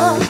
love.